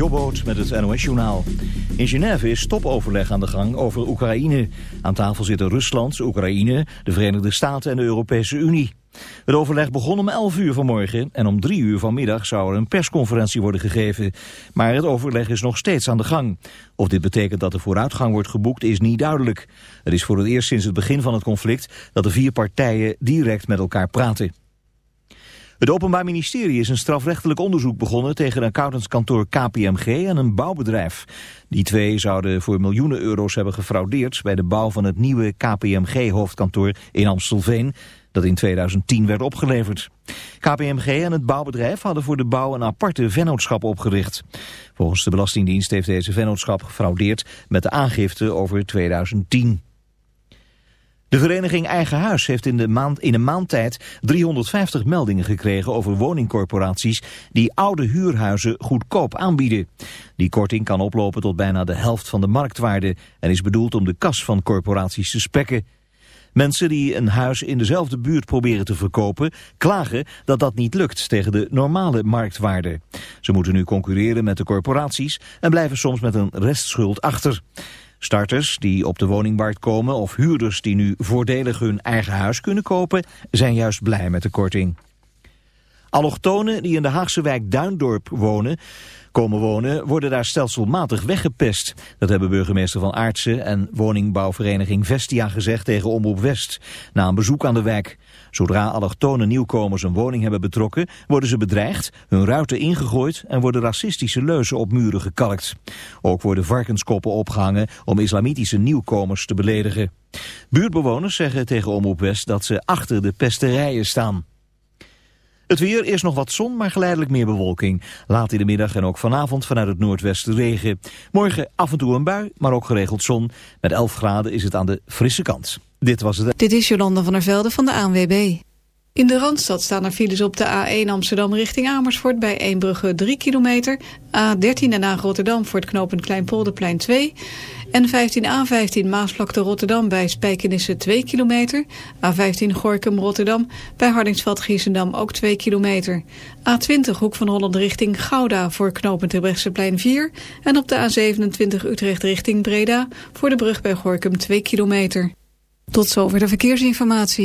Jobboot met het NOS-journaal. In Genève is topoverleg aan de gang over Oekraïne. Aan tafel zitten Rusland, Oekraïne, de Verenigde Staten en de Europese Unie. Het overleg begon om 11 uur vanmorgen en om 3 uur vanmiddag zou er een persconferentie worden gegeven. Maar het overleg is nog steeds aan de gang. Of dit betekent dat er vooruitgang wordt geboekt is niet duidelijk. Het is voor het eerst sinds het begin van het conflict dat de vier partijen direct met elkaar praten. Het Openbaar Ministerie is een strafrechtelijk onderzoek begonnen tegen accountantskantoor KPMG en een bouwbedrijf. Die twee zouden voor miljoenen euro's hebben gefraudeerd bij de bouw van het nieuwe KPMG-hoofdkantoor in Amstelveen, dat in 2010 werd opgeleverd. KPMG en het bouwbedrijf hadden voor de bouw een aparte vennootschap opgericht. Volgens de Belastingdienst heeft deze vennootschap gefraudeerd met de aangifte over 2010. De vereniging Eigen Huis heeft in, de maand, in een maand tijd 350 meldingen gekregen over woningcorporaties die oude huurhuizen goedkoop aanbieden. Die korting kan oplopen tot bijna de helft van de marktwaarde en is bedoeld om de kas van corporaties te spekken. Mensen die een huis in dezelfde buurt proberen te verkopen, klagen dat dat niet lukt tegen de normale marktwaarde. Ze moeten nu concurreren met de corporaties en blijven soms met een restschuld achter. Starters die op de woningmarkt komen of huurders die nu voordelig hun eigen huis kunnen kopen, zijn juist blij met de korting. Allochtonen die in de Haagse wijk Duindorp wonen, komen wonen, worden daar stelselmatig weggepest. Dat hebben burgemeester Van Aartsen en woningbouwvereniging Vestia gezegd tegen Omroep West, na een bezoek aan de wijk. Zodra allochtone nieuwkomers een woning hebben betrokken, worden ze bedreigd, hun ruiten ingegooid en worden racistische leuzen op muren gekalkt. Ook worden varkenskoppen opgehangen om islamitische nieuwkomers te beledigen. Buurtbewoners zeggen tegen Omroep West dat ze achter de pesterijen staan. Het weer, is nog wat zon, maar geleidelijk meer bewolking. Laat in de middag en ook vanavond vanuit het noordwesten regen. Morgen af en toe een bui, maar ook geregeld zon. Met 11 graden is het aan de frisse kant. Dit was het. Dit is Jolanda van der Velde van de ANWB. In de Randstad staan er files op de A1 Amsterdam richting Amersfoort... bij Eembrugge 3 kilometer. A13 en A Rotterdam voor het knooppunt Kleinpolderplein 2... En 15A15 Maasvlakte Rotterdam bij Spijkenisse 2 kilometer. A15 Gorkum Rotterdam bij Hardingsveld Giesendam ook 2 kilometer. A20 Hoek van Holland richting Gouda voor knooppunt Terbrechtseplein 4. En op de A27 Utrecht richting Breda voor de brug bij Gorkum 2 kilometer. Tot zover de verkeersinformatie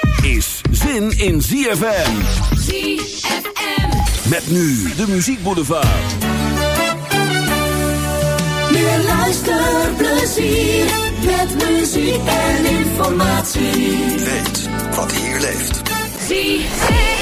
Is zin in ZFM. ZFM. Met nu de muziekboulevard. Meer luisterplezier met muziek en informatie. Weet wat hier leeft. ZFM.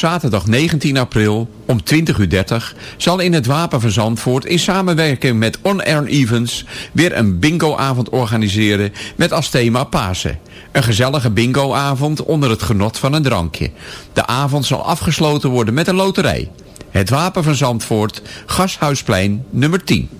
Zaterdag 19 april om 20.30 uur zal in het Wapen van Zandvoort in samenwerking met On Air Events weer een bingoavond organiseren met als thema Pasen. Een gezellige bingoavond onder het genot van een drankje. De avond zal afgesloten worden met een loterij. Het Wapen van Zandvoort, Gashuisplein nummer 10.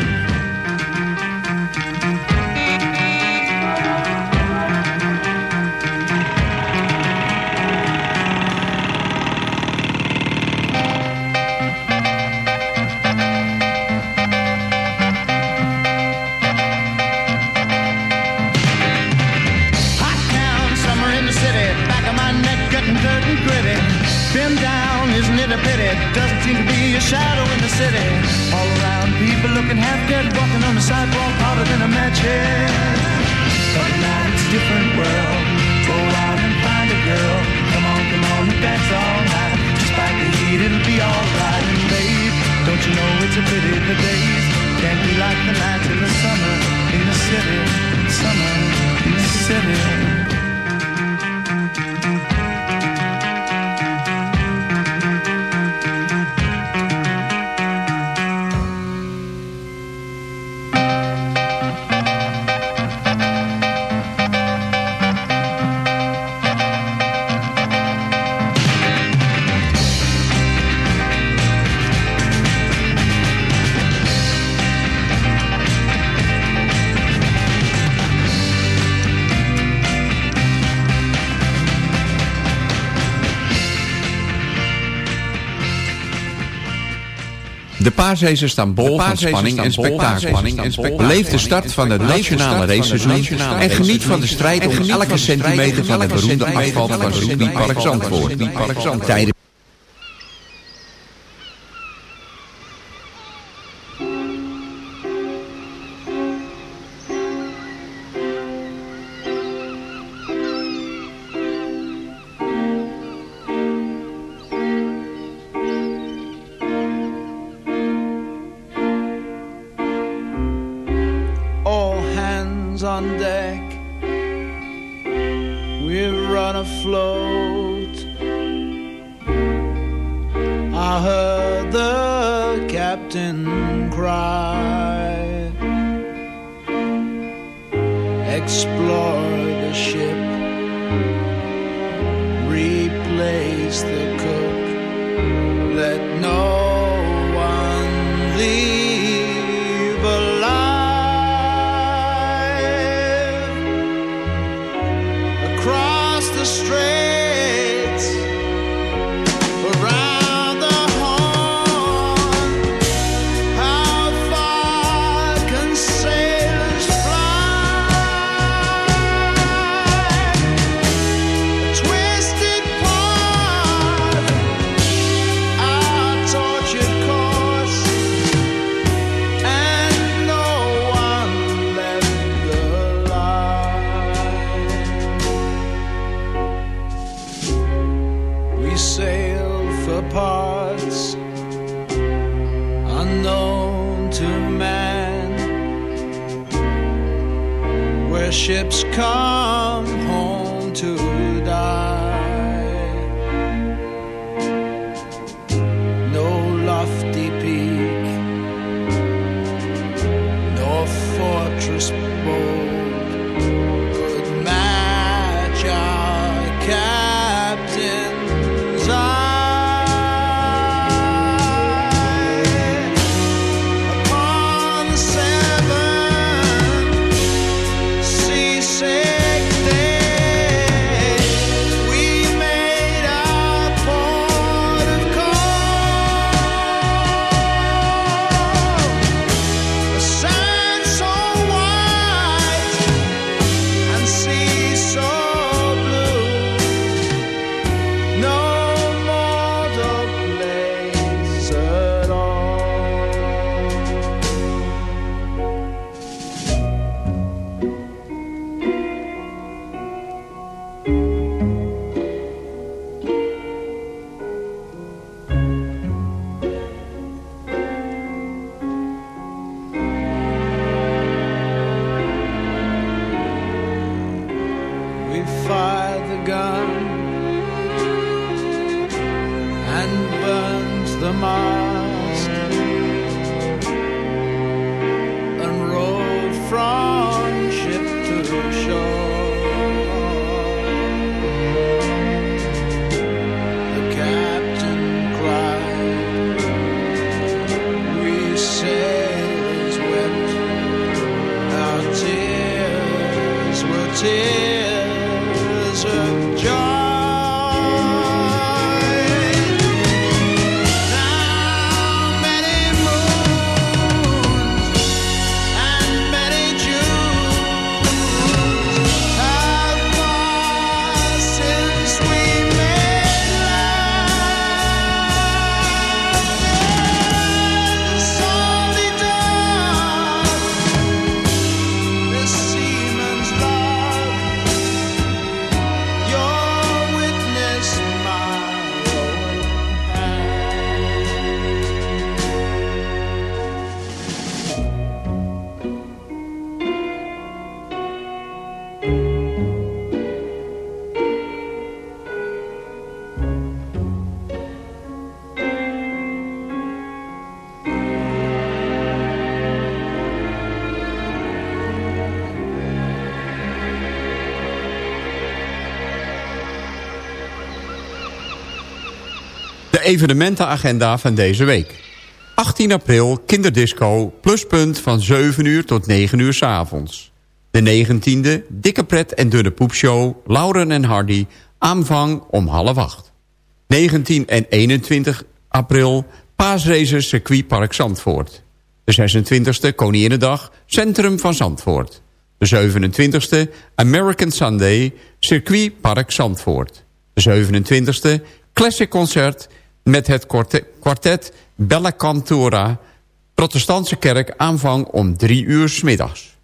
minute paarsraces staan bol van spanning en spektakel. Beleef de start van het nationale raceseizoen en geniet van de strijd om elke centimeter van het beroemde afval van Circuit Park Zandvoort. they fired the gun and burned the mast and rowed from ship to shore. Evenementenagenda van deze week. 18 april kinderdisco pluspunt van 7 uur tot 9 uur s avonds. De 19e dikke pret en dunne poepshow Lauren en Hardy aanvang om half acht. 19 en 21 april paasraces circuitpark Zandvoort. De 26e Koninginnedag Centrum van Zandvoort. De 27e American Sunday Circuitpark Zandvoort. De 27e Classic Concert met het kwartet Bella Cantora... Protestantse kerk aanvang om drie uur s middags.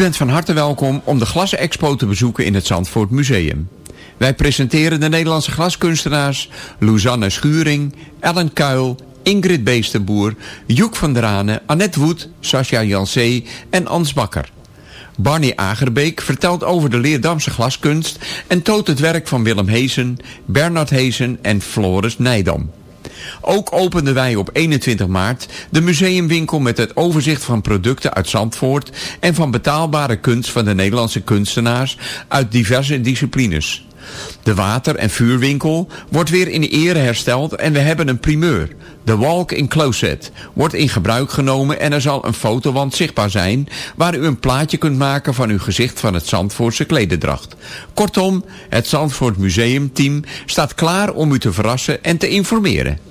Bent van harte welkom om de Glasexpo te bezoeken in het Zandvoort Museum. Wij presenteren de Nederlandse glaskunstenaars Luzanne Schuring, Ellen Kuil, Ingrid Beestenboer, Joek van Dranen, Annette Woed, Sascha Jansee en Ans Bakker. Barney Agerbeek vertelt over de Leerdamse glaskunst en toont het werk van Willem Heesen, Bernard Heesen en Floris Nijdam. Ook openden wij op 21 maart de museumwinkel met het overzicht van producten uit Zandvoort en van betaalbare kunst van de Nederlandse kunstenaars uit diverse disciplines. De water- en vuurwinkel wordt weer in ere hersteld en we hebben een primeur. De Walk-in Closet wordt in gebruik genomen en er zal een fotowand zichtbaar zijn... waar u een plaatje kunt maken van uw gezicht van het Zandvoortse klededracht. Kortom, het Zandvoort Museumteam staat klaar om u te verrassen en te informeren.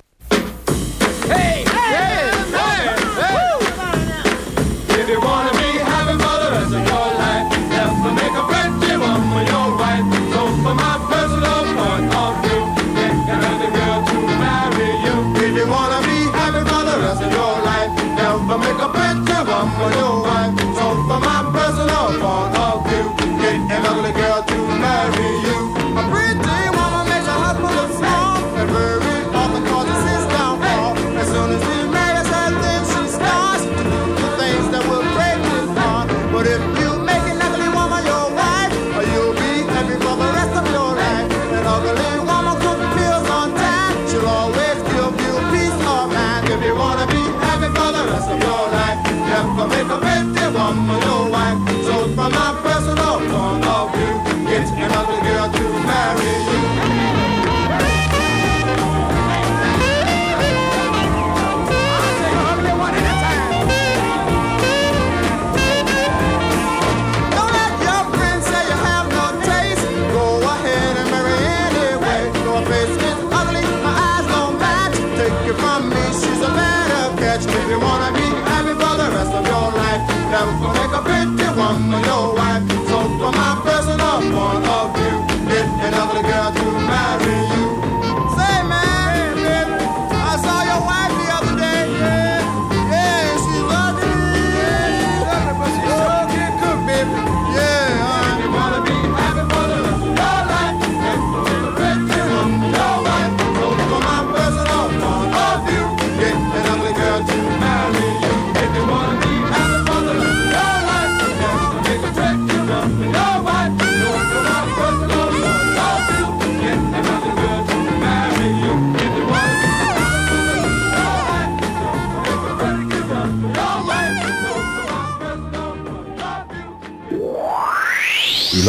Another girl to marry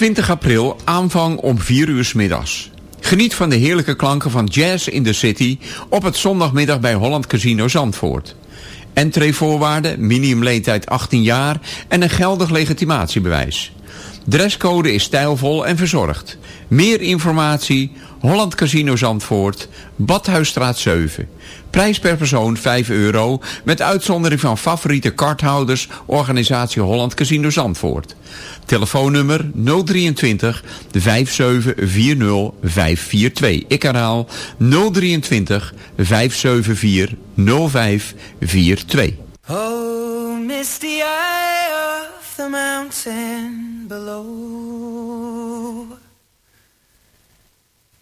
20 april aanvang om 4 uur middags. Geniet van de heerlijke klanken van Jazz in the City op het zondagmiddag bij Holland Casino Zandvoort. Entreevoorwaarden, minimumleeftijd 18 jaar en een geldig legitimatiebewijs. Dresscode is stijlvol en verzorgd. Meer informatie, Holland Casino Zandvoort, Badhuisstraat 7. Prijs per persoon 5 euro, met uitzondering van favoriete karthouders, organisatie Holland Casino Zandvoort. Telefoonnummer 023 5740 542. Ik herhaal 023 574 0542. Oh, eye of the mountain below.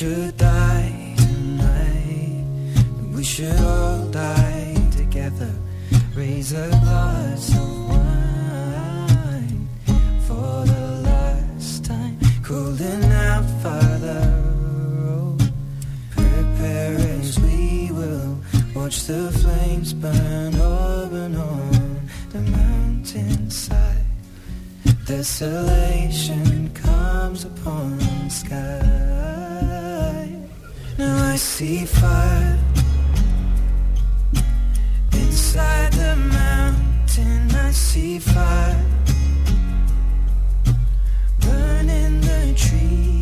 Should die tonight. We should all die together. Raise a glass of wine for the last time. Cooling out, Father. Oh, prepare as we will watch the flames burn open on the mountainside. Desolation comes upon the sky. Now I see fire inside the mountain. I see fire burning the trees,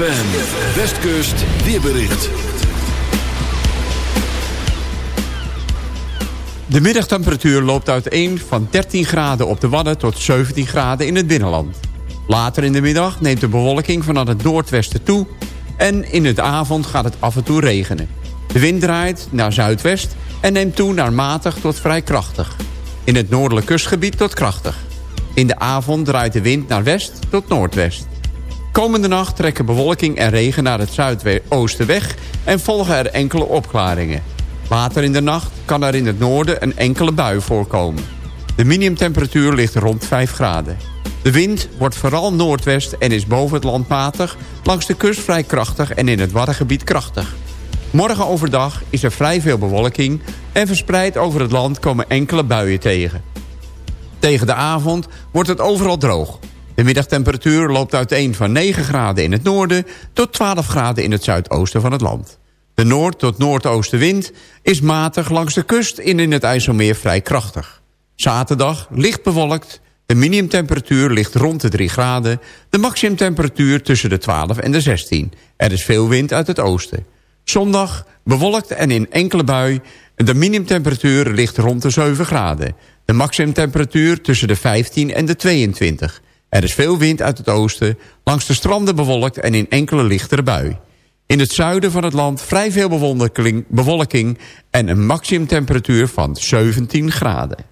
ZFM, Westkust, weerbericht. De middagtemperatuur loopt uiteen van 13 graden op de Wadden tot 17 graden in het binnenland. Later in de middag neemt de bewolking vanuit het noordwesten toe... en in de avond gaat het af en toe regenen. De wind draait naar zuidwest en neemt toe naar matig tot vrij krachtig. In het noordelijk kustgebied tot krachtig. In de avond draait de wind naar west tot noordwest. Komende nacht trekken bewolking en regen naar het zuidoosten weg... en volgen er enkele opklaringen. Later in de nacht kan er in het noorden een enkele bui voorkomen. De minimumtemperatuur ligt rond 5 graden. De wind wordt vooral noordwest en is boven het land matig... langs de kust vrij krachtig en in het Waddengebied krachtig. Morgen overdag is er vrij veel bewolking... en verspreid over het land komen enkele buien tegen. Tegen de avond wordt het overal droog. De middagtemperatuur loopt uiteen van 9 graden in het noorden... tot 12 graden in het zuidoosten van het land. De noord- tot noordoostenwind is matig langs de kust... en in het IJsselmeer vrij krachtig. Zaterdag licht bewolkt. De minimumtemperatuur ligt rond de 3 graden. De maximumtemperatuur tussen de 12 en de 16. Er is veel wind uit het oosten. Zondag bewolkt en in enkele bui. De minimumtemperatuur ligt rond de 7 graden. De maximumtemperatuur tussen de 15 en de 22. Er is veel wind uit het oosten, langs de stranden bewolkt en in enkele lichtere bui. In het zuiden van het land vrij veel bewolking en een maximumtemperatuur van 17 graden.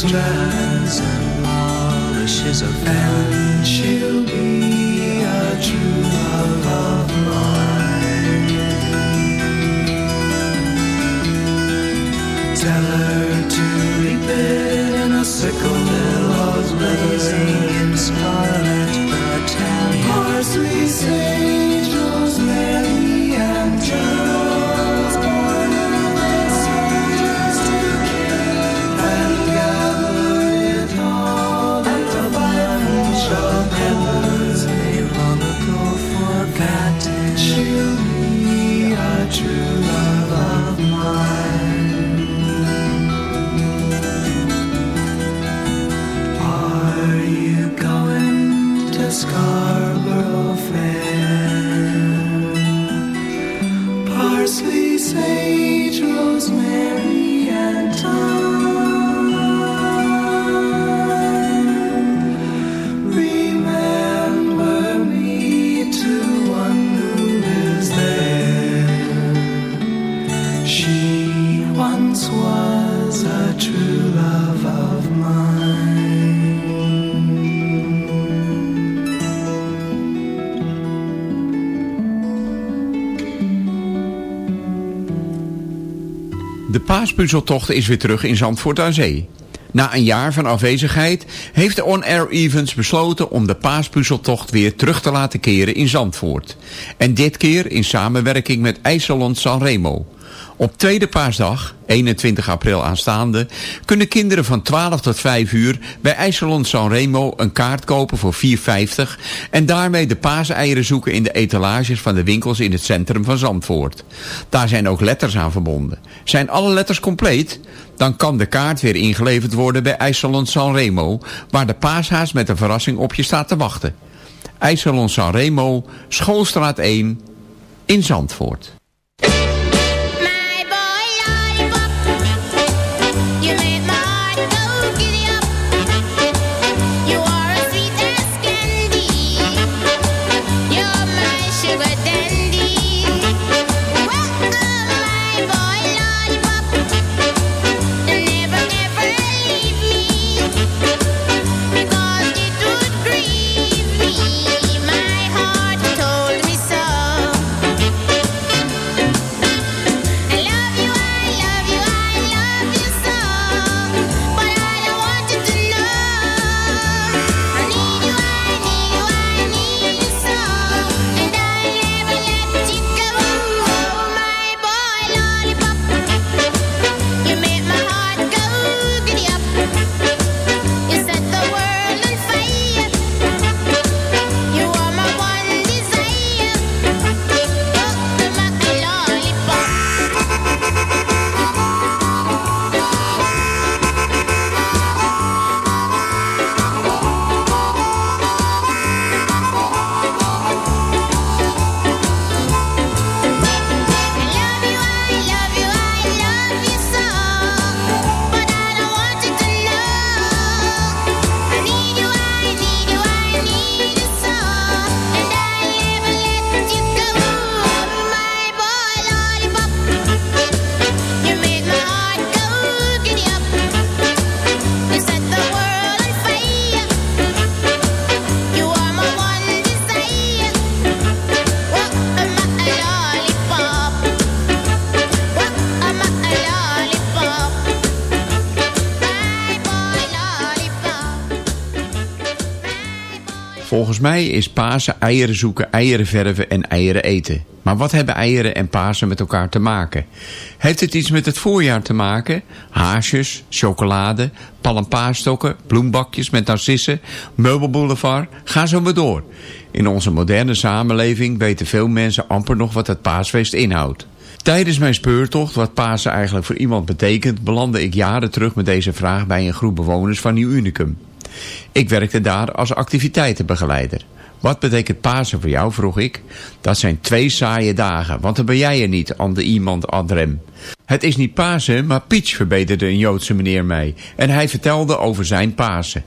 strand. De paaspuzzeltocht is weer terug in Zandvoort aan Zee. Na een jaar van afwezigheid heeft de On Air Events besloten om de paaspuzzeltocht weer terug te laten keren in Zandvoort. En dit keer in samenwerking met IJsselond Sanremo. Op tweede paasdag, 21 april aanstaande, kunnen kinderen van 12 tot 5 uur bij IJsselond Sanremo een kaart kopen voor 4,50 en daarmee de paaseieren zoeken in de etalages van de winkels in het centrum van Zandvoort. Daar zijn ook letters aan verbonden. Zijn alle letters compleet? Dan kan de kaart weer ingeleverd worden bij IJsselond Sanremo, waar de paashaas met een verrassing op je staat te wachten. IJsselond Sanremo, Schoolstraat 1, in Zandvoort. Volgens mij is Pasen eieren zoeken, eieren verven en eieren eten. Maar wat hebben eieren en Pasen met elkaar te maken? Heeft het iets met het voorjaar te maken? Haasjes, chocolade, palmpaasstokken, bloembakjes met narcissen, meubelboulevard, ga zo maar door. In onze moderne samenleving weten veel mensen amper nog wat het paasfeest inhoudt. Tijdens mijn speurtocht, wat Pasen eigenlijk voor iemand betekent, belandde ik jaren terug met deze vraag bij een groep bewoners van Nieuw Unicum. Ik werkte daar als activiteitenbegeleider. Wat betekent Pasen voor jou, vroeg ik. Dat zijn twee saaie dagen, want dan ben jij er niet, de iemand Adrem. Het is niet Pasen, maar Peach, verbeterde een Joodse meneer mij. En hij vertelde over zijn Pasen.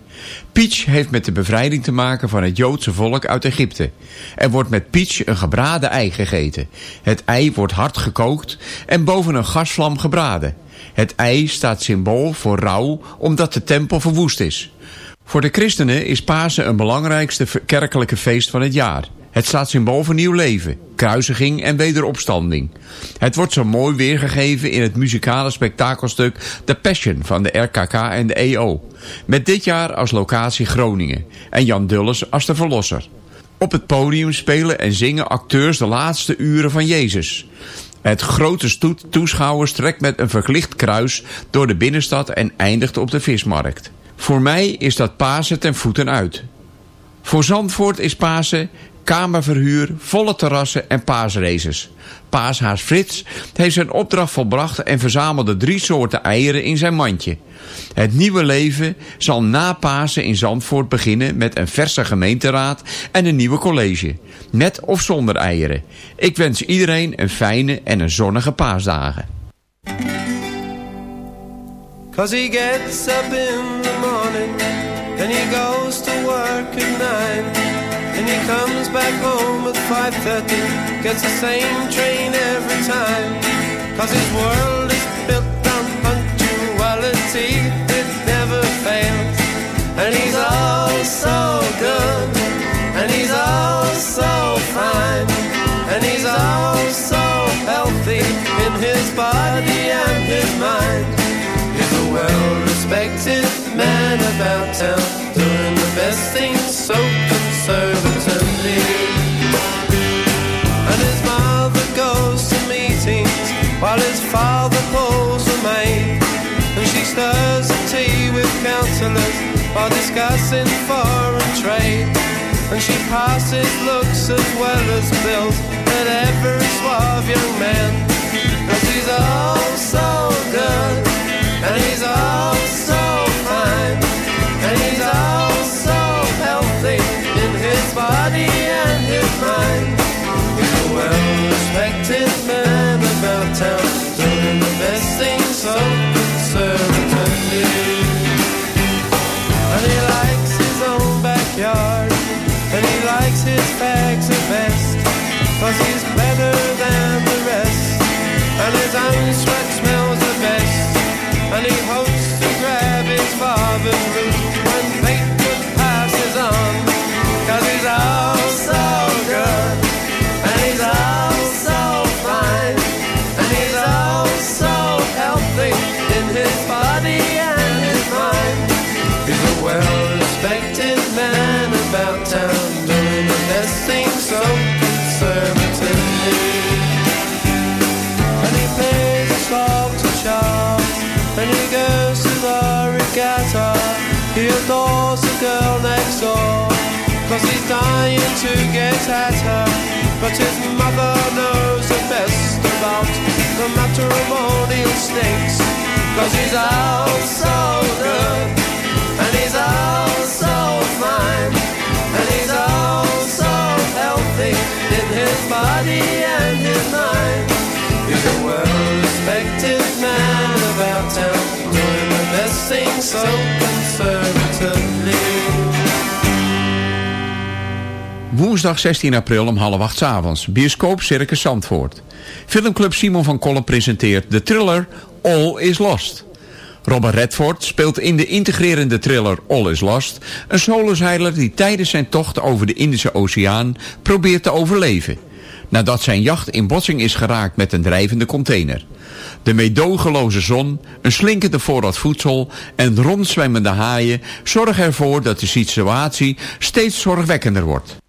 Peach heeft met de bevrijding te maken van het Joodse volk uit Egypte. Er wordt met Peach een gebraden ei gegeten. Het ei wordt hard gekookt en boven een gasvlam gebraden. Het ei staat symbool voor rouw omdat de tempel verwoest is. Voor de christenen is Pasen een belangrijkste kerkelijke feest van het jaar. Het staat symbool voor nieuw leven, kruisiging en wederopstanding. Het wordt zo mooi weergegeven in het muzikale spektakelstuk The Passion van de RKK en de EO. Met dit jaar als locatie Groningen en Jan Dulles als de verlosser. Op het podium spelen en zingen acteurs de laatste uren van Jezus. Het grote stoet toeschouwers trekt met een verlicht kruis door de binnenstad en eindigt op de vismarkt. Voor mij is dat Pasen ten voeten uit. Voor Zandvoort is Pasen kamerverhuur, volle terrassen en paasraces. Paashaas Frits heeft zijn opdracht volbracht en verzamelde drie soorten eieren in zijn mandje. Het nieuwe leven zal na Pasen in Zandvoort beginnen met een verse gemeenteraad en een nieuwe college. Met of zonder eieren. Ik wens iedereen een fijne en een zonnige paasdagen. Cause he gets up in the morning and he goes to work at nine. And he comes back home at 5.30 gets the same train every time. Cause his world is built on punctuality it never fails. And he's all so good and he's all so fine. And he's all so healthy in his body well-respected man about town. Doing the best things so conservatively. And his mother goes to meetings While his father pulls a maid And she stirs the tea with councillors While discussing foreign trade. And she passes looks as well as bills At every suave young man. And she's all so good and he's all so body and his mind. He's a well-respected man about town, doing the best things so conservatively. And he likes his own backyard, and he likes his fags the best, cause he's better than the rest, and his own sweat smells the best. And he hopes to grab his father's boot his body and his mind. He's a well-respected man about town, doing the best thing so conservatively. And he plays a song to Charles and he goes to the regatta He adores the girl next door Cause he's dying to get at her But his mother knows the best about The matrimonial snakes Cause he's all so good And he's all so fine And he's all so healthy In his body and his mind He's a well-respected man about town, doing the best things so conservatively. Woensdag 16 april om half acht avonds. Bioscoop Circus Zandvoort. Filmclub Simon van Kollen presenteert de thriller All is Lost. Robert Redford speelt in de integrerende thriller All is Lost... een solozeiler die tijdens zijn tocht over de Indische Oceaan probeert te overleven... nadat zijn jacht in botsing is geraakt met een drijvende container. De meedogenloze zon, een slinkende voorraad voedsel en rondzwemmende haaien zorgen ervoor dat de situatie steeds zorgwekkender wordt.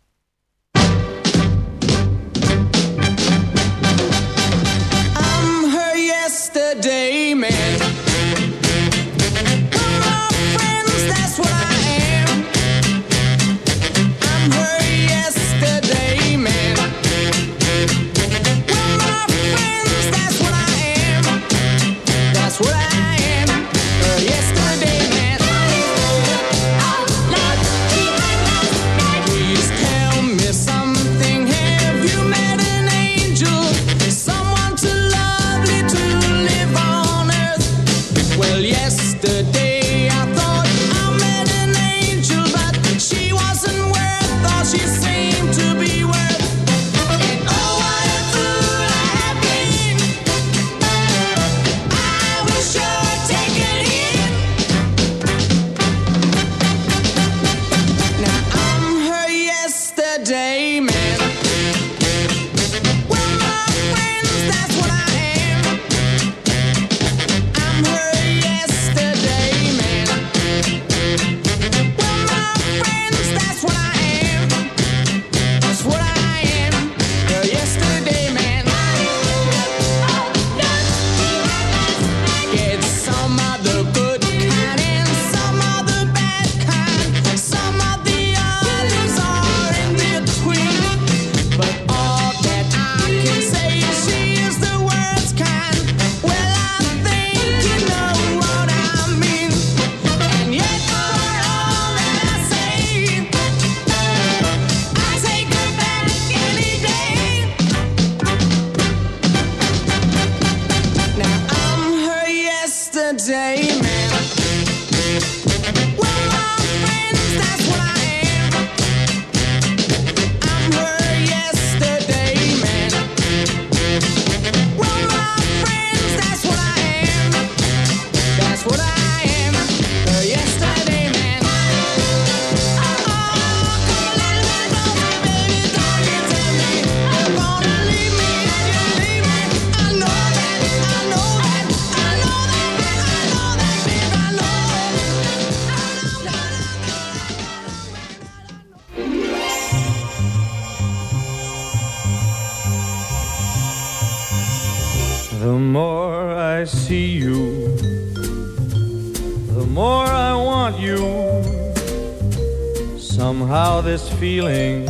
Feeling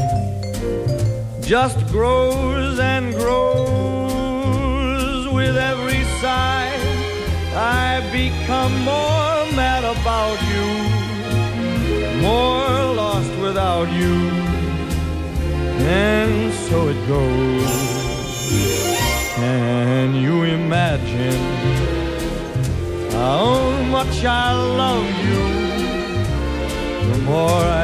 just grows and grows with every sigh. I become more mad about you, more lost without you, and so it goes. Can you imagine how much I love you? The more I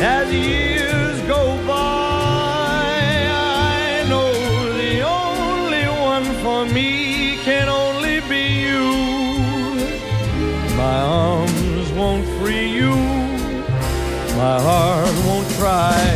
as years go by, I know the only one for me can only be you. My arms won't free you, my heart won't try.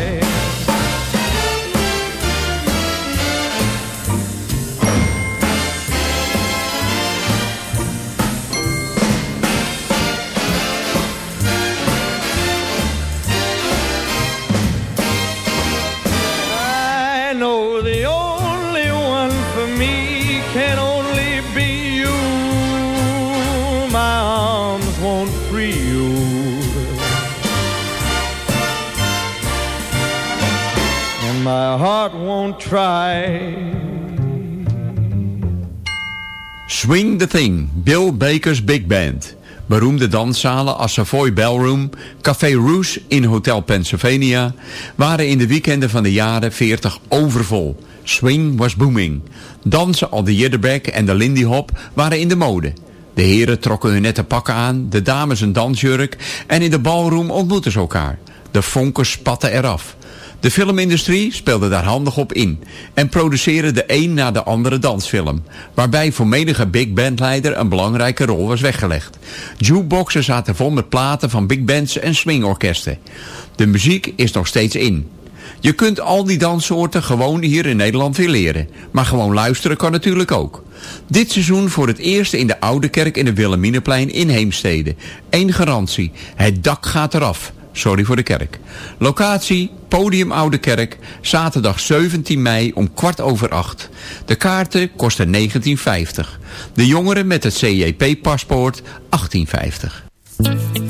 Won't try. Swing the Thing, Bill Baker's Big Band. Beroemde danszalen als Savoy Ballroom, Café Rouge in Hotel Pennsylvania... waren in de weekenden van de jaren 40 overvol. Swing was booming. Dansen al de jitterbug en de lindy hop waren in de mode. De heren trokken hun nette pakken aan, de dames een dansjurk... en in de ballroom ontmoetten ze elkaar. De vonkers spatten eraf. De filmindustrie speelde daar handig op in en produceerde de een na de andere dansfilm, waarbij voor menige big bandleider een belangrijke rol was weggelegd. Jukeboxen zaten vol met platen van big bands en swingorkesten. De muziek is nog steeds in. Je kunt al die danssoorten gewoon hier in Nederland weer leren. Maar gewoon luisteren kan natuurlijk ook. Dit seizoen voor het eerst in de Oude Kerk in de Wilhelminaplein in Heemstede. Eén garantie, het dak gaat eraf. Sorry voor de kerk. Locatie, Podium Oude Kerk, zaterdag 17 mei om kwart over acht. De kaarten kosten 19,50. De jongeren met het CJP-paspoort 18,50.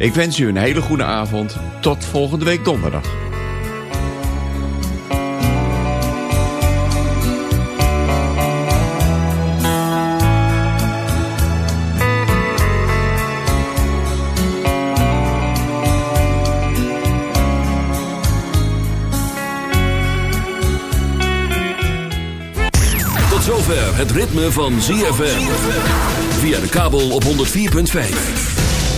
Ik wens u een hele goede avond. Tot volgende week donderdag. Tot zover het ritme van ZFM. Via de kabel op 104.5.